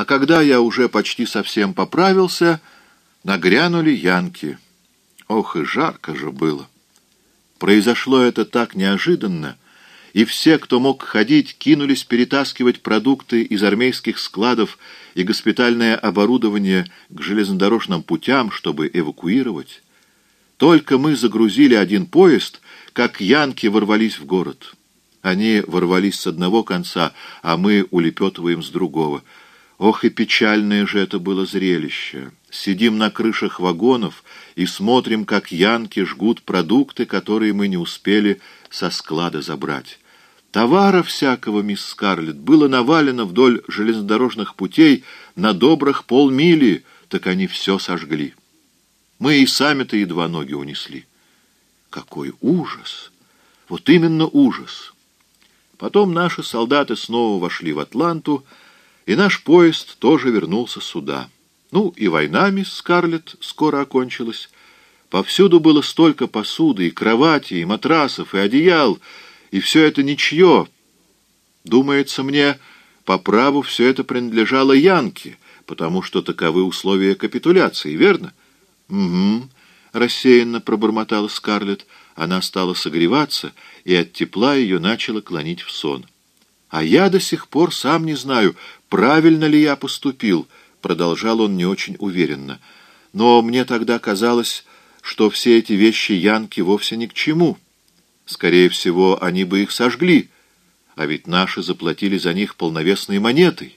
А когда я уже почти совсем поправился, нагрянули янки. Ох, и жарко же было. Произошло это так неожиданно, и все, кто мог ходить, кинулись перетаскивать продукты из армейских складов и госпитальное оборудование к железнодорожным путям, чтобы эвакуировать. Только мы загрузили один поезд, как янки ворвались в город. Они ворвались с одного конца, а мы улепетываем с другого. Ох, и печальное же это было зрелище. Сидим на крышах вагонов и смотрим, как янки жгут продукты, которые мы не успели со склада забрать. Товара всякого, мисс Скарлетт, было навалено вдоль железнодорожных путей на добрых полмили, так они все сожгли. Мы и сами-то едва ноги унесли. Какой ужас! Вот именно ужас! Потом наши солдаты снова вошли в Атланту, и наш поезд тоже вернулся сюда. Ну, и война, мисс Скарлетт, скоро окончилась. Повсюду было столько посуды, и кровати, и матрасов, и одеял, и все это ничье. Думается мне, по праву все это принадлежало Янке, потому что таковы условия капитуляции, верно? «Угу», — рассеянно пробормотала Скарлетт. Она стала согреваться, и от тепла ее начало клонить в сон. «А я до сих пор сам не знаю, правильно ли я поступил», — продолжал он не очень уверенно. «Но мне тогда казалось, что все эти вещи Янки вовсе ни к чему». Скорее всего, они бы их сожгли, а ведь наши заплатили за них полновесной монетой.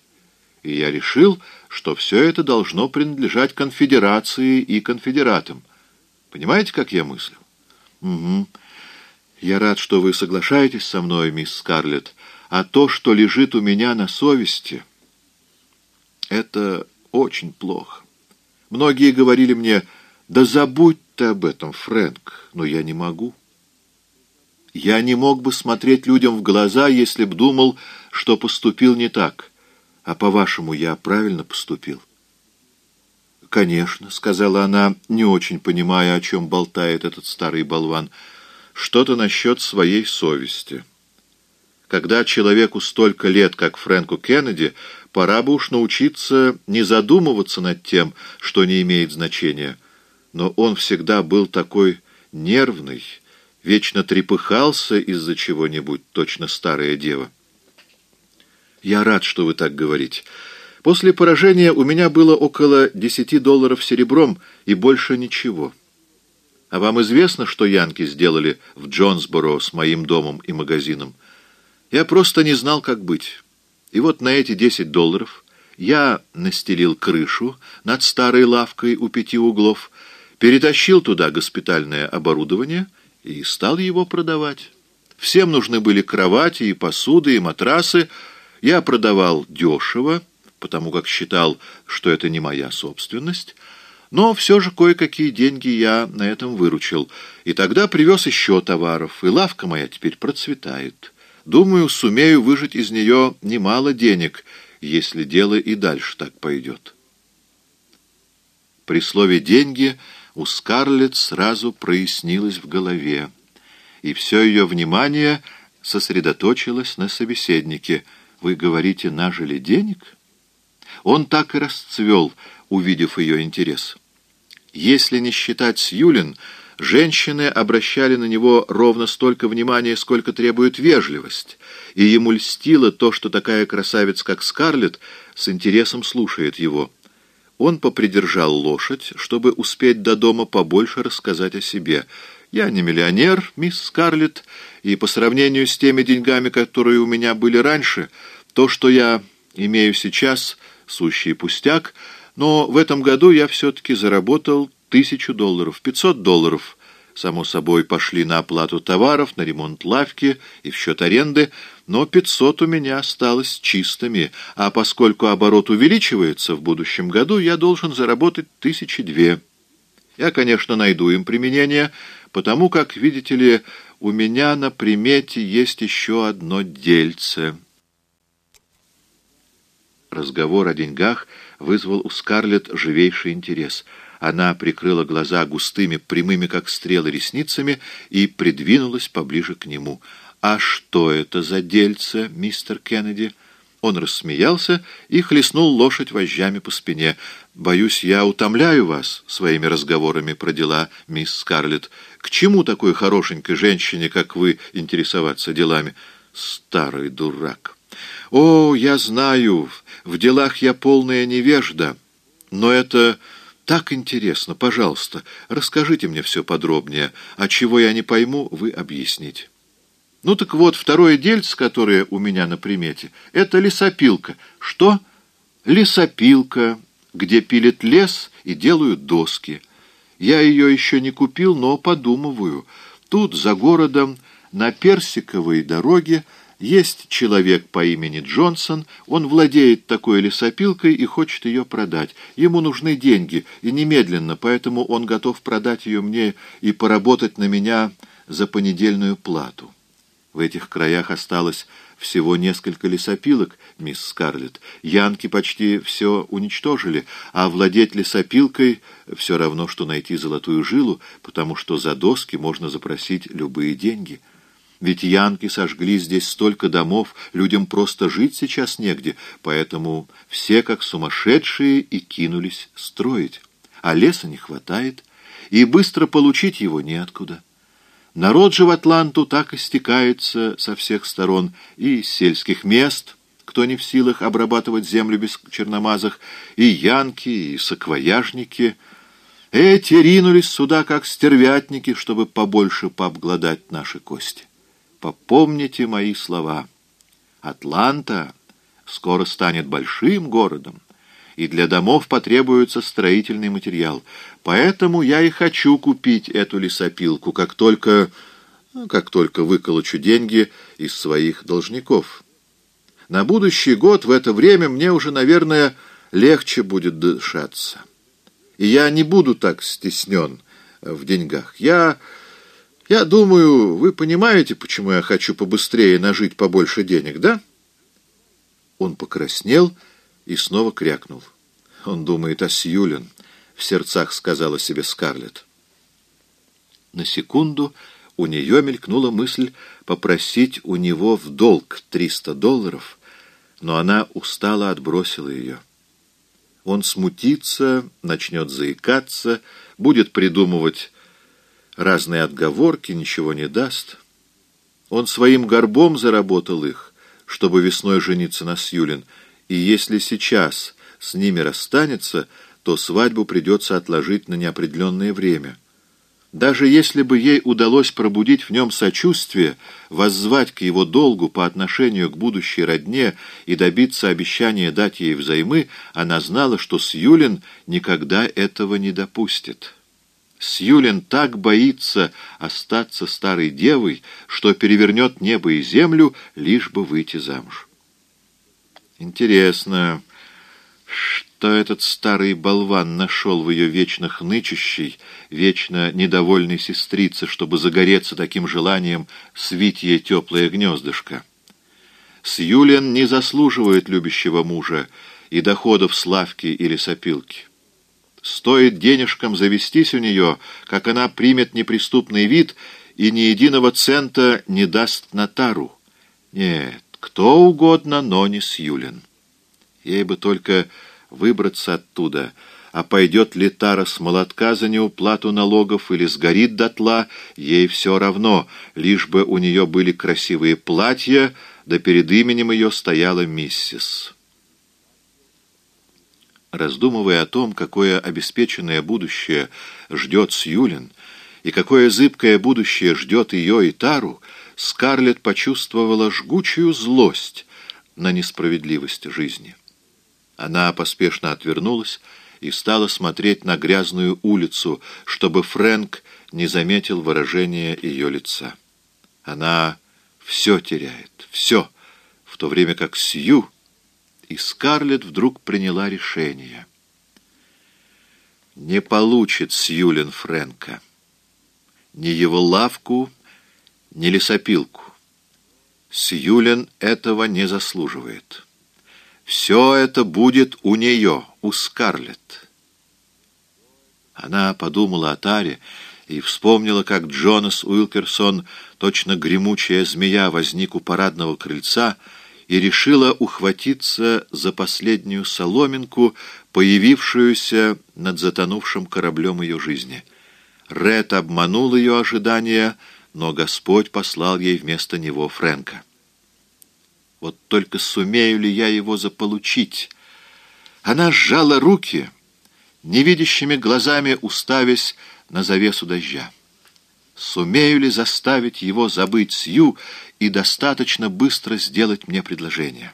И я решил, что все это должно принадлежать конфедерации и конфедератам. Понимаете, как я мыслю? Угу. Я рад, что вы соглашаетесь со мной, мисс Скарлетт, а то, что лежит у меня на совести, это очень плохо. Многие говорили мне, да забудь ты об этом, Фрэнк, но я не могу. Я не мог бы смотреть людям в глаза, если б думал, что поступил не так. А по-вашему, я правильно поступил? «Конечно», — сказала она, не очень понимая, о чем болтает этот старый болван, — «что-то насчет своей совести». Когда человеку столько лет, как Фрэнку Кеннеди, пора бы уж научиться не задумываться над тем, что не имеет значения. Но он всегда был такой нервный, вечно трепыхался из-за чего-нибудь, точно старая дева. Я рад, что вы так говорите. После поражения у меня было около десяти долларов серебром и больше ничего. А вам известно, что янки сделали в Джонсборо с моим домом и магазином? Я просто не знал, как быть. И вот на эти десять долларов я настелил крышу над старой лавкой у пяти углов, перетащил туда госпитальное оборудование — и стал его продавать. Всем нужны были кровати и посуды, и матрасы. Я продавал дешево, потому как считал, что это не моя собственность, но все же кое-какие деньги я на этом выручил. И тогда привез еще товаров, и лавка моя теперь процветает. Думаю, сумею выжить из нее немало денег, если дело и дальше так пойдет. При слове «деньги» у Скарлетт сразу прояснилось в голове, и все ее внимание сосредоточилось на собеседнике. «Вы говорите, нажили денег?» Он так и расцвел, увидев ее интерес. Если не считать Сьюлин, женщины обращали на него ровно столько внимания, сколько требует вежливость, и ему льстило то, что такая красавица, как Скарлетт, с интересом слушает его. Он попридержал лошадь, чтобы успеть до дома побольше рассказать о себе. «Я не миллионер, мисс Скарлетт, и по сравнению с теми деньгами, которые у меня были раньше, то, что я имею сейчас, сущий пустяк, но в этом году я все-таки заработал тысячу долларов, пятьсот долларов». Само собой, пошли на оплату товаров, на ремонт лавки и в счет аренды, но 500 у меня осталось чистыми, а поскольку оборот увеличивается в будущем году, я должен заработать тысячи две. Я, конечно, найду им применение, потому как, видите ли, у меня на примете есть еще одно дельце. Разговор о деньгах вызвал у Скарлетт живейший интерес. Она прикрыла глаза густыми, прямыми, как стрелы, ресницами и придвинулась поближе к нему — «А что это за дельце, мистер Кеннеди?» Он рассмеялся и хлестнул лошадь вожжами по спине. «Боюсь, я утомляю вас своими разговорами про дела, мисс Скарлетт. К чему такой хорошенькой женщине, как вы, интересоваться делами?» «Старый дурак!» «О, я знаю, в делах я полная невежда, но это так интересно. Пожалуйста, расскажите мне все подробнее, а чего я не пойму, вы объясните». Ну так вот, второе дельце, которое у меня на примете, это лесопилка. Что? Лесопилка, где пилят лес и делают доски. Я ее еще не купил, но подумываю. Тут, за городом, на Персиковой дороге, есть человек по имени Джонсон, он владеет такой лесопилкой и хочет ее продать. Ему нужны деньги, и немедленно, поэтому он готов продать ее мне и поработать на меня за понедельную плату. В этих краях осталось всего несколько лесопилок, мисс Скарлетт. Янки почти все уничтожили, а владеть лесопилкой все равно, что найти золотую жилу, потому что за доски можно запросить любые деньги. Ведь янки сожгли здесь столько домов, людям просто жить сейчас негде, поэтому все как сумасшедшие и кинулись строить. А леса не хватает, и быстро получить его неоткуда. Народ же в Атланту так истекается со всех сторон, и из сельских мест, кто не в силах обрабатывать землю без черномазых, и янки, и саквояжники. Эти ринулись сюда, как стервятники, чтобы побольше пообглодать наши кости. Попомните мои слова. Атланта скоро станет большим городом, и для домов потребуется строительный материал. Поэтому я и хочу купить эту лесопилку, как только, как только выколочу деньги из своих должников. На будущий год в это время мне уже, наверное, легче будет дышаться. И я не буду так стеснен в деньгах. Я... Я думаю, вы понимаете, почему я хочу побыстрее нажить побольше денег, да? Он покраснел и снова крякнул. Он думает о Сьюлин, в сердцах сказала себе Скарлетт. На секунду у нее мелькнула мысль попросить у него в долг триста долларов, но она устало отбросила ее. Он смутится, начнет заикаться, будет придумывать разные отговорки, ничего не даст. Он своим горбом заработал их, чтобы весной жениться на Сьюлин, и если сейчас с ними расстанется, то свадьбу придется отложить на неопределенное время. Даже если бы ей удалось пробудить в нем сочувствие, воззвать к его долгу по отношению к будущей родне и добиться обещания дать ей взаймы, она знала, что Сьюлин никогда этого не допустит. Сьюлин так боится остаться старой девой, что перевернет небо и землю, лишь бы выйти замуж. Интересно, что этот старый болван нашел в ее вечно хнычущей, вечно недовольной сестрице, чтобы загореться таким желанием свить ей теплое гнездышко. Сьюлен не заслуживает любящего мужа и доходов славки или сопилки. Стоит денежкам завестись у нее, как она примет неприступный вид и ни единого цента не даст Натару. Нет, кто угодно, но не Сьюлен. Ей бы только выбраться оттуда, а пойдет ли Тара с молотка за неуплату налогов или сгорит дотла, ей все равно, лишь бы у нее были красивые платья, да перед именем ее стояла миссис. Раздумывая о том, какое обеспеченное будущее ждет Сьюлин, и какое зыбкое будущее ждет ее и Тару, Скарлетт почувствовала жгучую злость на несправедливость жизни. Она поспешно отвернулась и стала смотреть на грязную улицу, чтобы Фрэнк не заметил выражения ее лица. Она все теряет, все, в то время как Сью и Скарлетт вдруг приняла решение. Не получит Сьюлин Фрэнка. Ни его лавку, ни лесопилку. Сьюлин этого не заслуживает. Все это будет у нее, у Скарлетт. Она подумала о Таре и вспомнила, как Джонас Уилкерсон, точно гремучая змея, возник у парадного крыльца и решила ухватиться за последнюю соломинку, появившуюся над затонувшим кораблем ее жизни. Ред обманул ее ожидания, но Господь послал ей вместо него Фрэнка. Вот только сумею ли я его заполучить? Она сжала руки, невидящими глазами уставясь на завесу дождя. Сумею ли заставить его забыть Сью и достаточно быстро сделать мне предложение?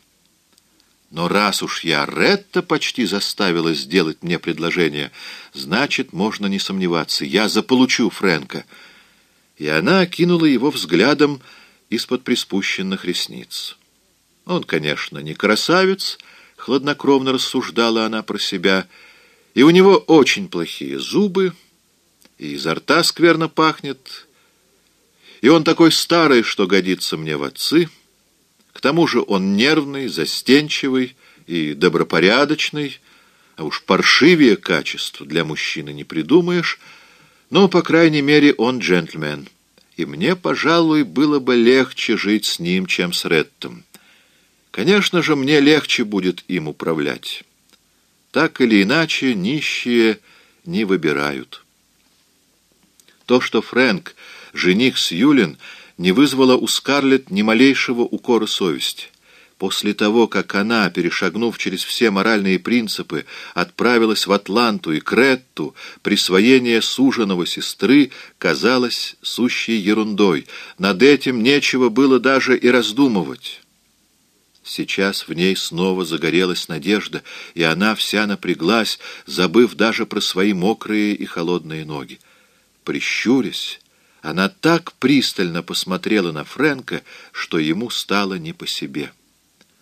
Но раз уж я Ретта почти заставила сделать мне предложение, значит, можно не сомневаться, я заполучу Фрэнка. И она окинула его взглядом из-под приспущенных ресниц. Он, конечно, не красавец, хладнокровно рассуждала она про себя, и у него очень плохие зубы, и изо рта скверно пахнет, и он такой старый, что годится мне в отцы. К тому же он нервный, застенчивый и добропорядочный, а уж паршивее качеств для мужчины не придумаешь, но, по крайней мере, он джентльмен, и мне, пожалуй, было бы легче жить с ним, чем с Реттом. Конечно же, мне легче будет им управлять. Так или иначе, нищие не выбирают». То, что Фрэнк, жених Сьюлин, не вызвало у Скарлетт ни малейшего укора совести. После того, как она, перешагнув через все моральные принципы, отправилась в Атланту и Кретту, присвоение суженого сестры казалось сущей ерундой. Над этим нечего было даже и раздумывать. Сейчас в ней снова загорелась надежда, и она вся напряглась, забыв даже про свои мокрые и холодные ноги. Прищурясь, она так пристально посмотрела на Фрэнка, что ему стало не по себе.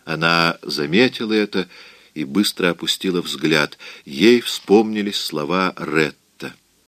Она заметила это и быстро опустила взгляд. Ей вспомнились слова Ред.